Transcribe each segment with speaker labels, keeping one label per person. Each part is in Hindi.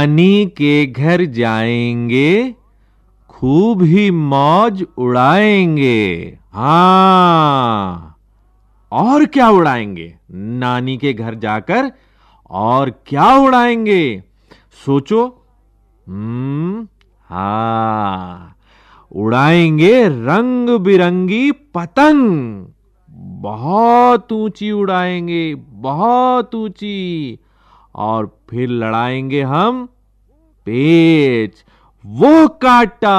Speaker 1: नानी के घर जाएंगे खूब ही मौज उड़ाएंगे हा और क्या उड़ाएंगे नानी के घर जाकर और क्या उड़ाएंगे सोचो हम्म हा उड़ाएंगे रंग बिरंगी पतंग बहुत ऊंची उड़ाएंगे बहुत ऊंची और फिर लड़ाएंगे हम पेच वो काटा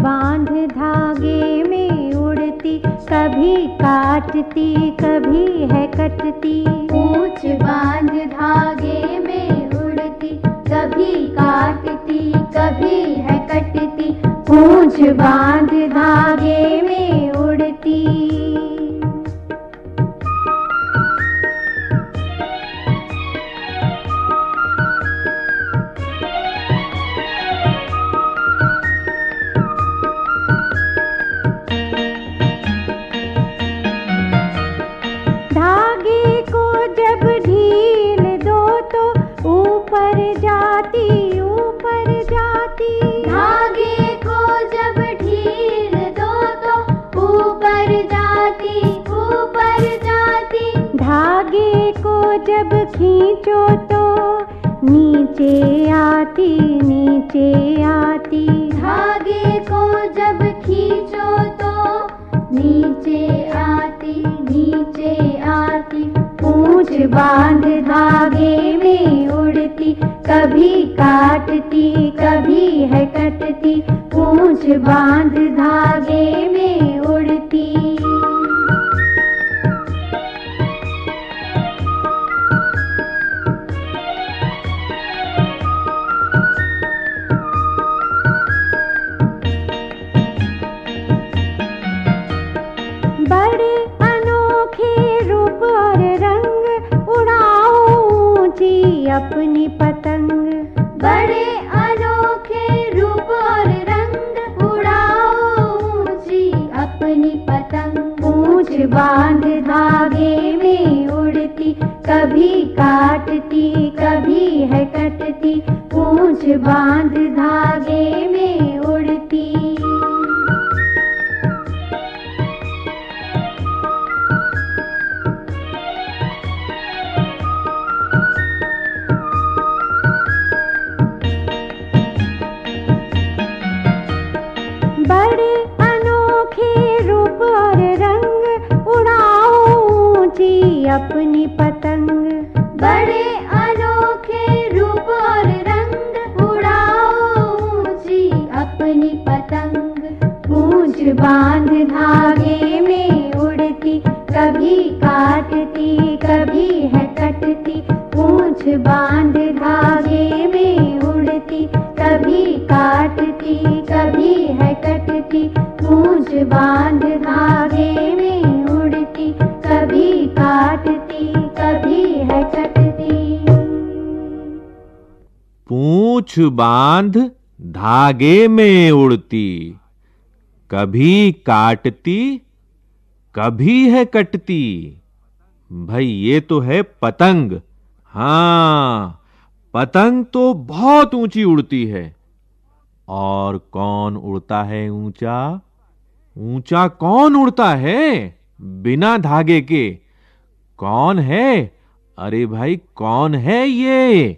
Speaker 2: बांध धागे में उड़ती कभी काटती कभी है कटती पूछ बांध धागे में कभी काटती कभी है कटती पूछ बांध धागे जब खींचो तो नीचे आती नीचे आती धागे को जब खींचो तो नीचे आती नीचे आती पूछ बांध धागे में उड़ती कभी काटती कभी है कटती पूछ बांध धागे में उड़ती बांध धागे में उड़ती कभी काटती कभी है कटती पूछ बांध धागे में उड़ती बांध धागे में उड़ती कभी काटती कभी है कटती पूछ बांध धागे में उड़ती कभी काटती कभी है कटती पूछ बांध धागे में उड़ती कभी काटती कभी है कटती
Speaker 1: पूछ बांध धागे में उड़ती कभी काटती कभी है कटती भाई ये तो है पतंग हां पतंग तो बहुत ऊंची उड़ती है और कौन उड़ता है ऊंचा ऊंचा कौन उड़ता है बिना धागे के कौन है अरे भाई कौन है ये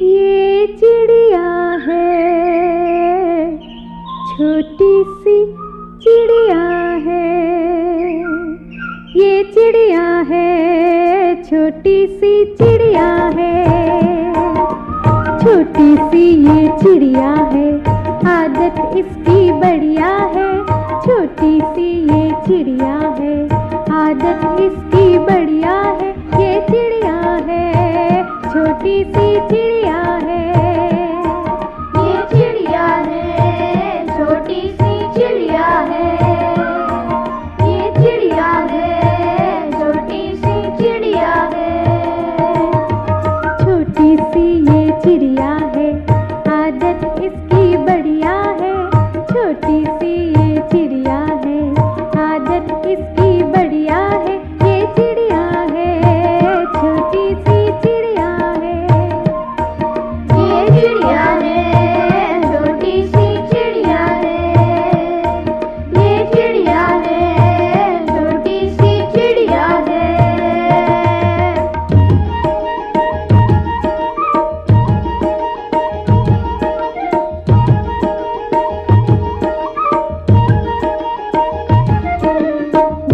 Speaker 1: ये चिड़िया है
Speaker 2: छोटी सी चिड़िया है ये चिड़िया है छोटी सी चिड़िया है छोटी सी ये चिड़िया है आदत इसकी बढ़िया है छोटी सी ये चिड़िया है आदत इसकी बढ़िया है ये चिड़िया है छोटी सी चिड़िया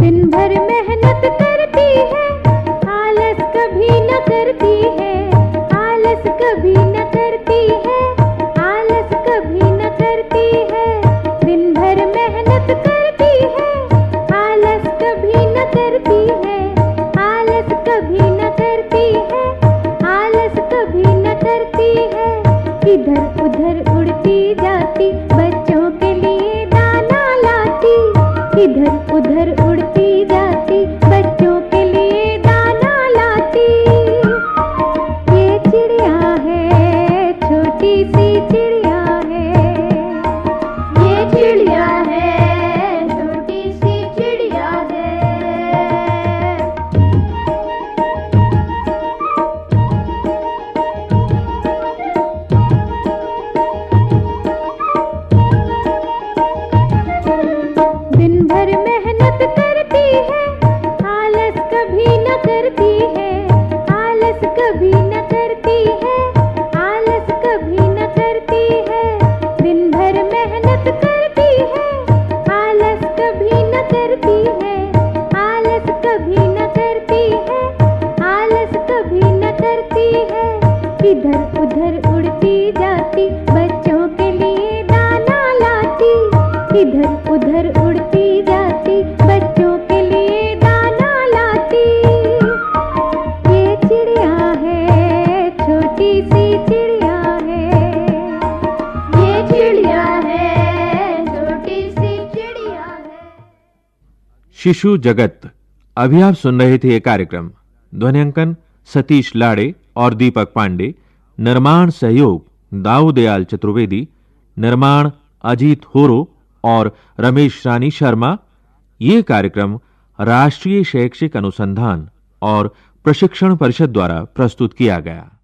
Speaker 2: दिन भर मेहनत करती है आलस कभी न करती है आलस कभी न करती है आलस कभी न करती है दिन भर मेहनत करती है आलस कभी न करती है आलस कभी न करती है आलस कभी न करती है इधर
Speaker 1: शिशु जगत अभी आप सुन रहे थे यह कार्यक्रम ध्वनियांकन सतीश लाड़े और दीपक पांडे निर्माण सहयोग दाऊदयाल चतुर्वेदी निर्माण अजीत होरो और रमेश रानी शर्मा ये कार्यक्रम राष्ट्रीय शैक्षिक अनुसंधान और प्रशिक्षण परिषद द्वारा प्रस्तुत किया गया